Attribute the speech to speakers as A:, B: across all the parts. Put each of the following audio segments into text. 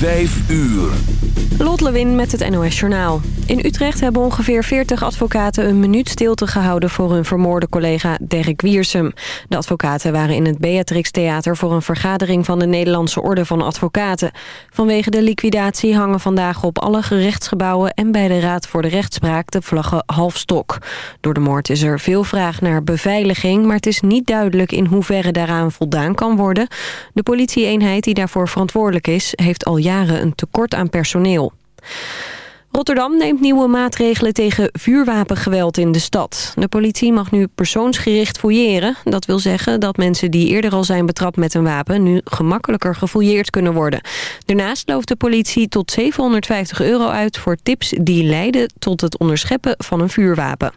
A: Vijf uur.
B: Lot Lewin met het NOS Journaal. In Utrecht hebben ongeveer 40 advocaten een minuut stilte gehouden... voor hun vermoorde collega Dirk Wiersum. De advocaten waren in het Beatrix Theater... voor een vergadering van de Nederlandse Orde van Advocaten. Vanwege de liquidatie hangen vandaag op alle gerechtsgebouwen... en bij de Raad voor de Rechtspraak de vlaggen halfstok. Door de moord is er veel vraag naar beveiliging... maar het is niet duidelijk in hoeverre daaraan voldaan kan worden. De politieeenheid die daarvoor verantwoordelijk is... heeft al jaren een tekort aan personeel. Rotterdam neemt nieuwe maatregelen tegen vuurwapengeweld in de stad. De politie mag nu persoonsgericht fouilleren. Dat wil zeggen dat mensen die eerder al zijn betrapt met een wapen... nu gemakkelijker gefouilleerd kunnen worden. Daarnaast loopt de politie tot 750 euro uit voor tips die leiden tot het onderscheppen van een vuurwapen.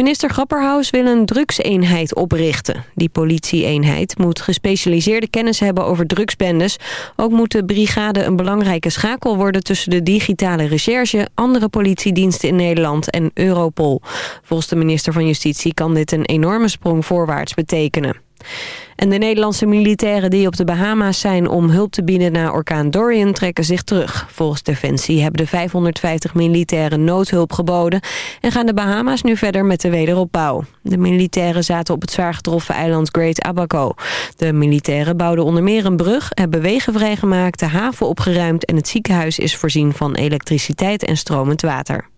B: Minister Grapperhaus wil een drugseenheid oprichten. Die politieeenheid moet gespecialiseerde kennis hebben over drugsbendes. Ook moet de brigade een belangrijke schakel worden... tussen de digitale recherche, andere politiediensten in Nederland en Europol. Volgens de minister van Justitie kan dit een enorme sprong voorwaarts betekenen. En de Nederlandse militairen die op de Bahama's zijn om hulp te bieden na orkaan Dorian trekken zich terug. Volgens Defensie hebben de 550 militairen noodhulp geboden en gaan de Bahama's nu verder met de wederopbouw. De militairen zaten op het zwaar getroffen eiland Great Abaco. De militairen bouwden onder meer een brug, hebben wegen vrijgemaakt, de haven opgeruimd en het ziekenhuis is voorzien van elektriciteit en stromend water.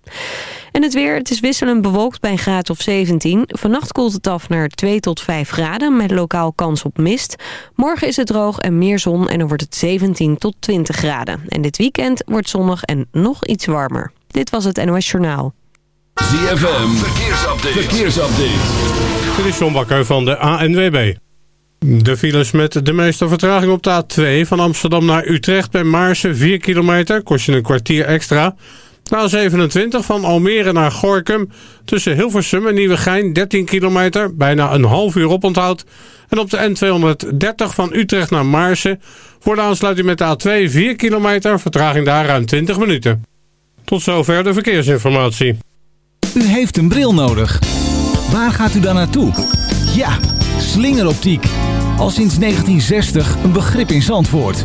B: En het weer, het is wisselend bewolkt bij een graad of 17. Vannacht koelt het af naar 2 tot 5 graden met lokaal kans op mist. Morgen is het droog en meer zon en dan wordt het 17 tot 20 graden. En dit weekend wordt zonnig en nog iets warmer. Dit was het NOS Journaal.
A: ZFM, verkeersupdate. verkeersupdate.
C: Dit is John Bakker van de ANWB. De files met de meeste vertraging op de A2 van Amsterdam naar Utrecht bij Maarsen 4 kilometer. Kost je een kwartier extra. Na 27 van Almere naar Gorkum tussen Hilversum en Nieuwegein 13 kilometer, bijna een half uur oponthoud. En op de N230 van Utrecht naar Maarsen voor de aansluiting met de A2 4 kilometer, vertraging daar ruim 20 minuten. Tot zover de verkeersinformatie.
D: U heeft een bril nodig. Waar gaat u dan naartoe? Ja, slingeroptiek. Al sinds 1960 een begrip in Zandvoort.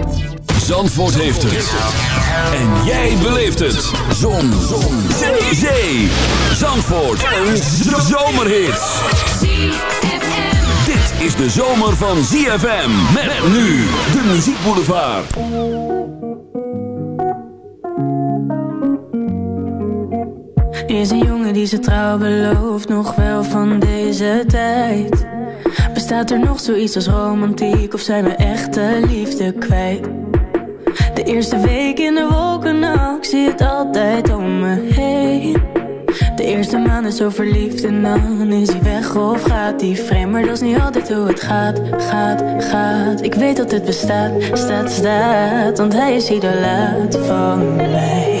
A: Zandvoort heeft het. En jij beleeft het. Zon. Zon. Zee. Zee. Zandvoort. Een zomerhit. Dit is de zomer van ZFM. Met nu de muziekboulevard.
E: Is een jongen die zijn trouw belooft, nog wel van deze tijd. Bestaat er nog zoiets als romantiek of zijn we echte liefde kwijt? De eerste week in de wolken, nou, ik zie het altijd om me heen. De eerste maand is zo verliefd en dan is hij weg of gaat die vreemd. Maar dat is niet altijd hoe het gaat, gaat, gaat. Ik weet dat het bestaat, staat, staat, want hij is idolaat van mij.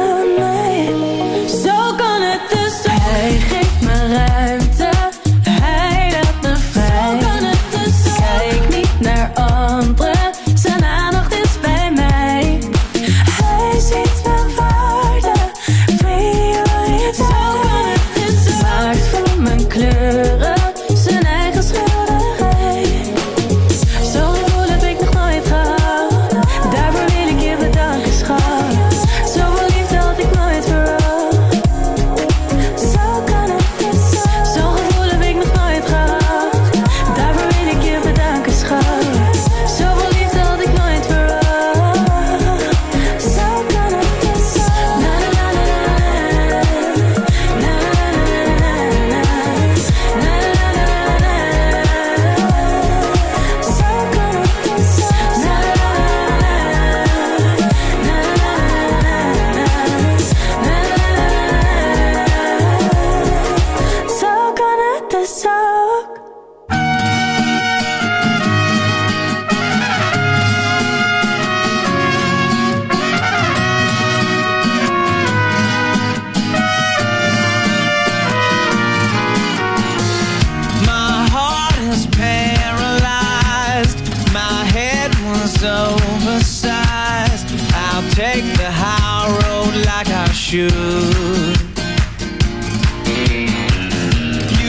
F: You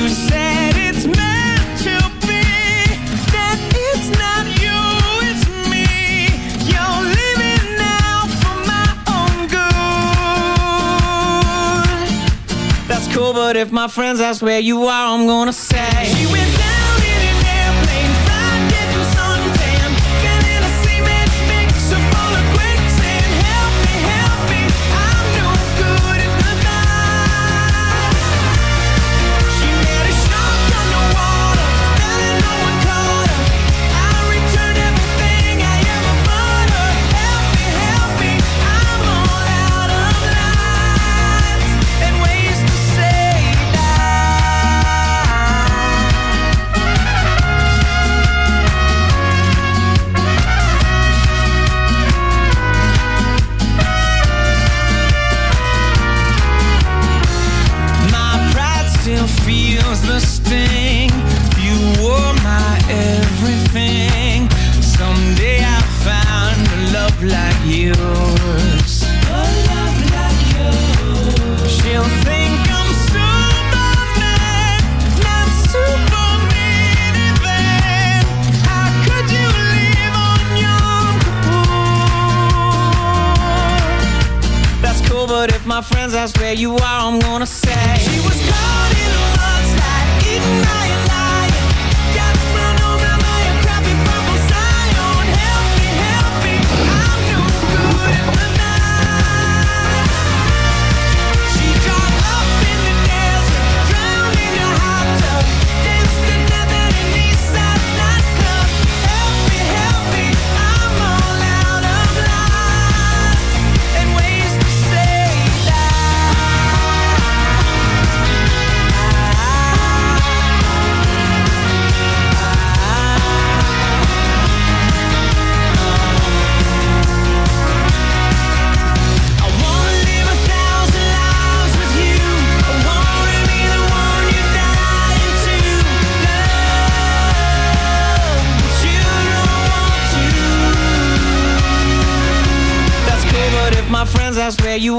F: said it's meant to be, that it's not you, it's me. You're leaving now for my own good. That's cool, but if my friends ask where you are, I'm gonna say. you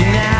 F: now.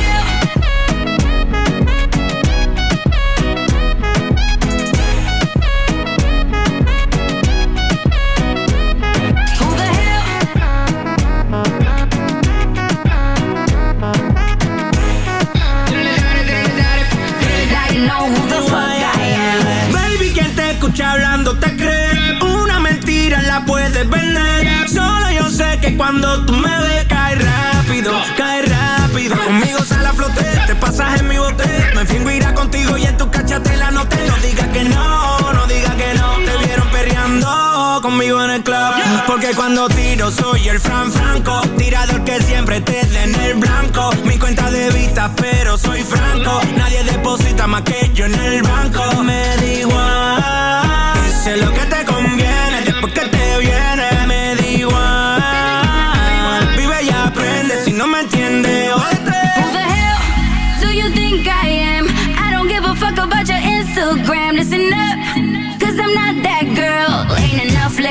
G: Solo yo sé que cuando tú me ves, cae rápido, cae rápido. Conmigo sale a flote, te pasas en mi bote. Me fingo irá contigo y en tu cachatela no te no digas que no, no digas que no. Te vieron perreando conmigo en el club. Porque cuando tiro soy el Fran Franco. Tirador que siempre te dé en el blanco. Mi cuenta de vista, pero soy franco. Nadie deposita más que yo en el banco.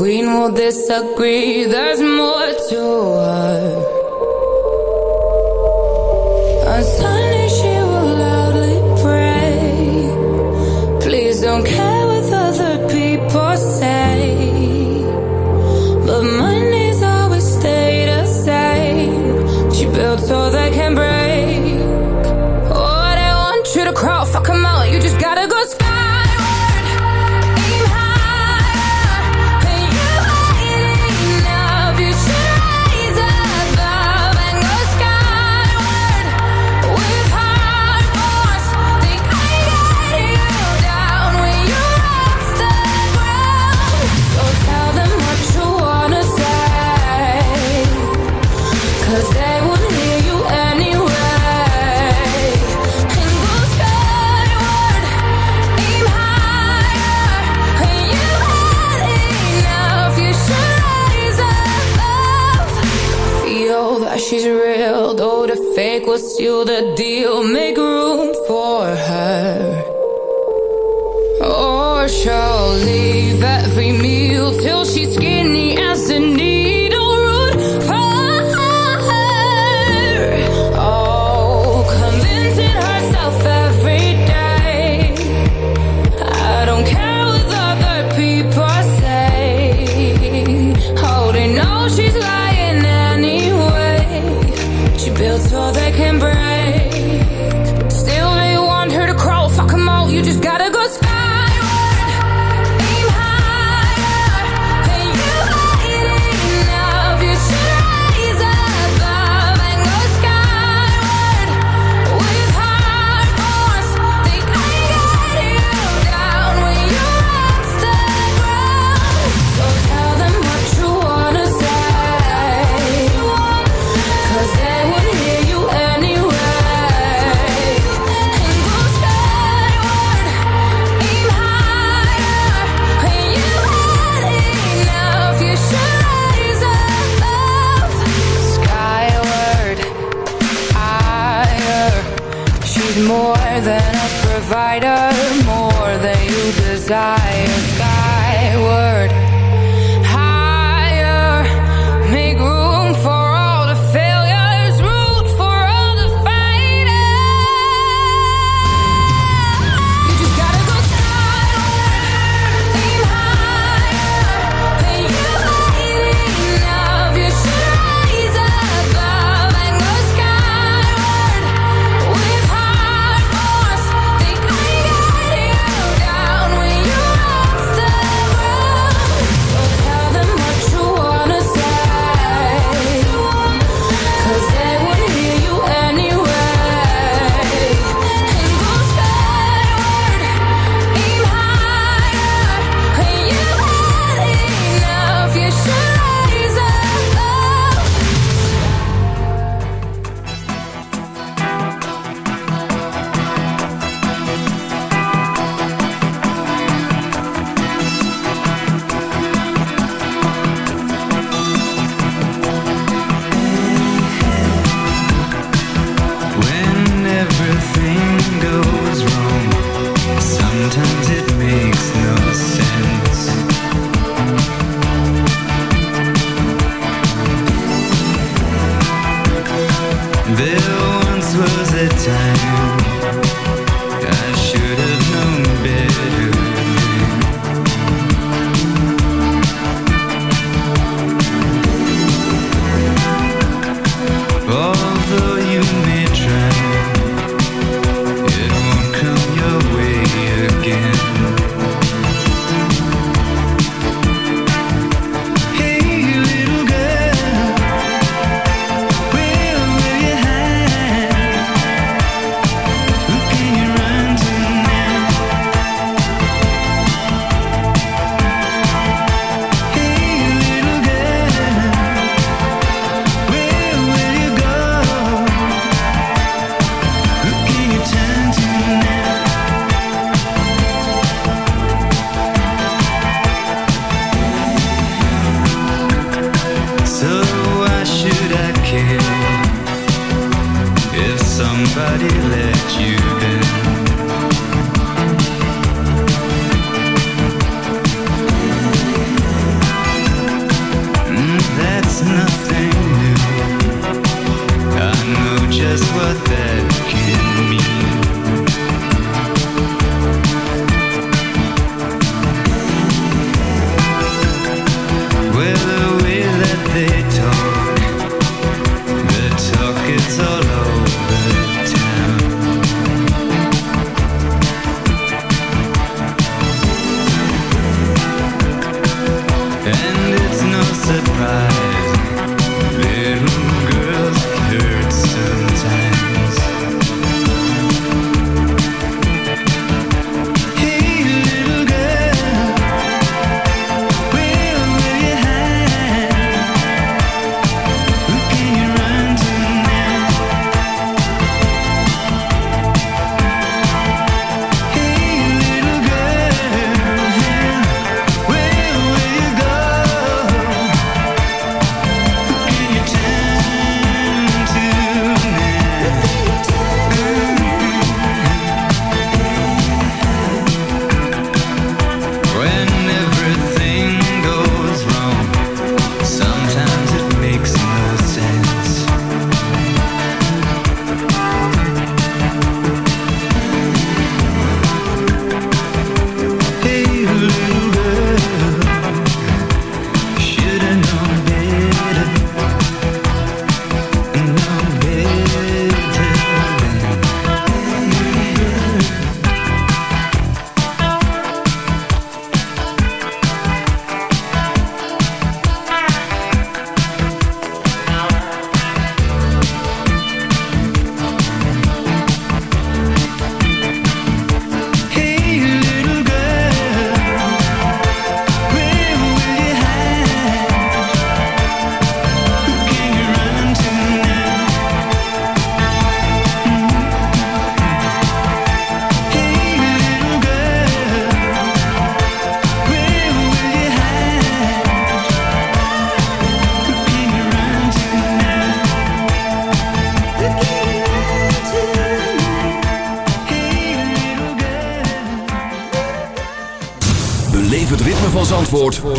A: queen will disagree. There's more to her. On Sunday she will loudly pray. Please don't care Seal the deal, make room for her. Or she'll leave every meal till.
H: time.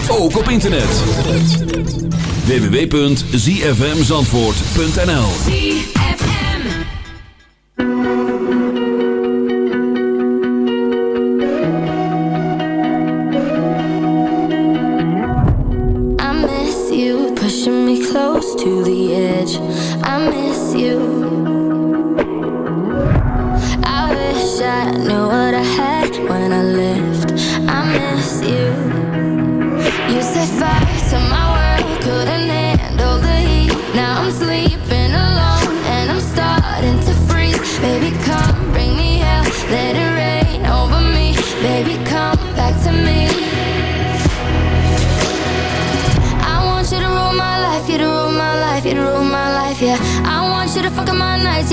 A: Zandvoort ook op internet. www.zfmzandvoort.nl
I: I miss you, pushing me close to the edge. I miss you.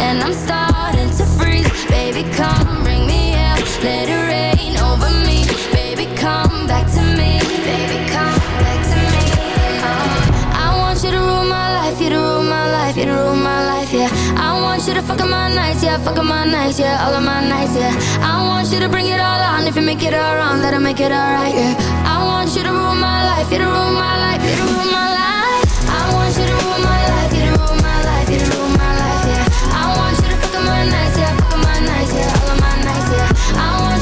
I: and I'm starting to freeze. Baby, come bring me out. Let it rain over me. Baby, come back to me. Baby, come back to me. Uh, I want you to rule my life, you to rule my life, you to rule my life, yeah. I want you to fuck up my nights, yeah, fuck up my nights, yeah, all of my nights, yeah. I want you to bring it all on. If you make it all wrong, let it make it alright, yeah. I want you to rule my life, you to rule my life, you to rule my life. I want you to rule my life.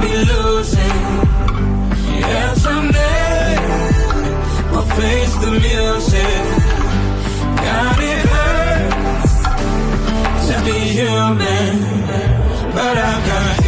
E: be losing. Yeah, someday we'll face the music. God, it hurts to be human, but I've got.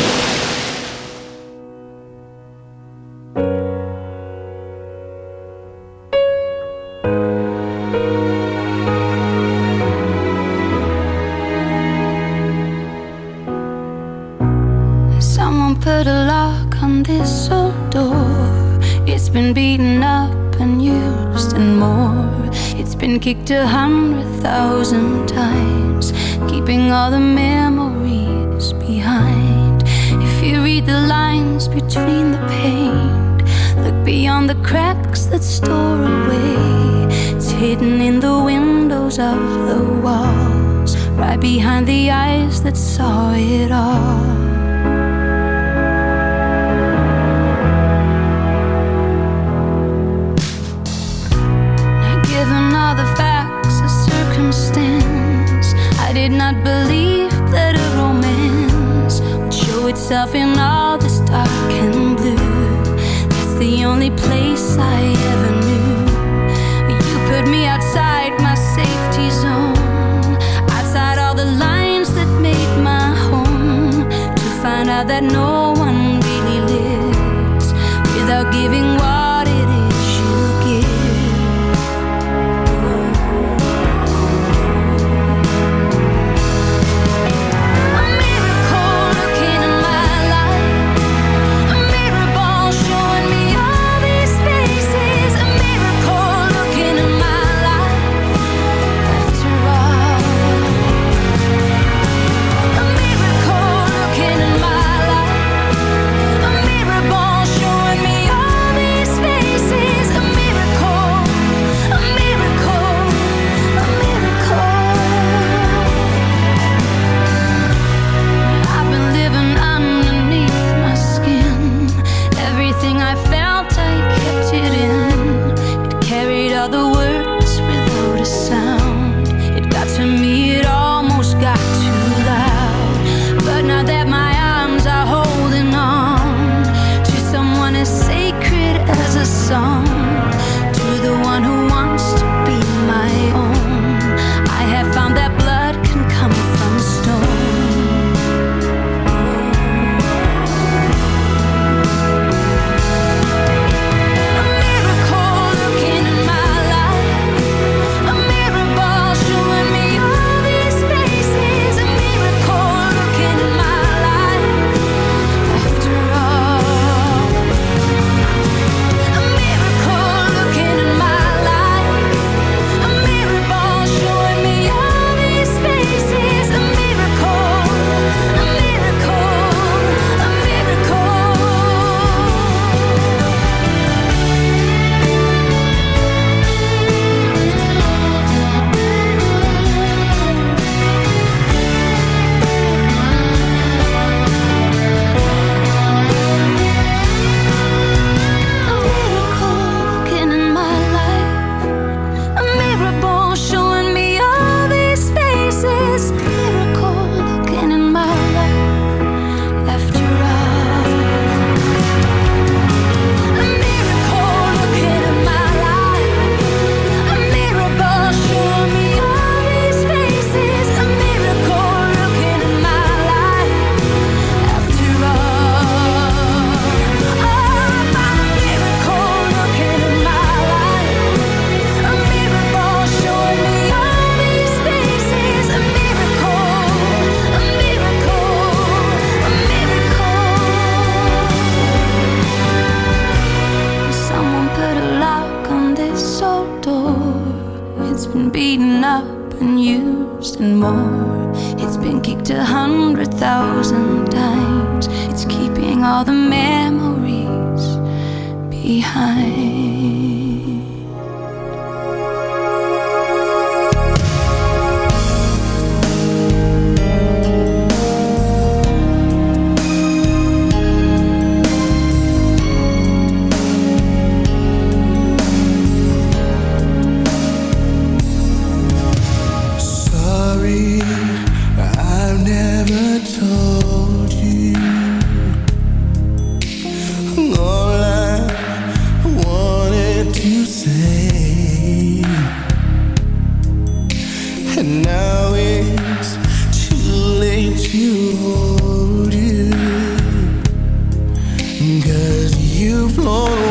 J: Cause you've flown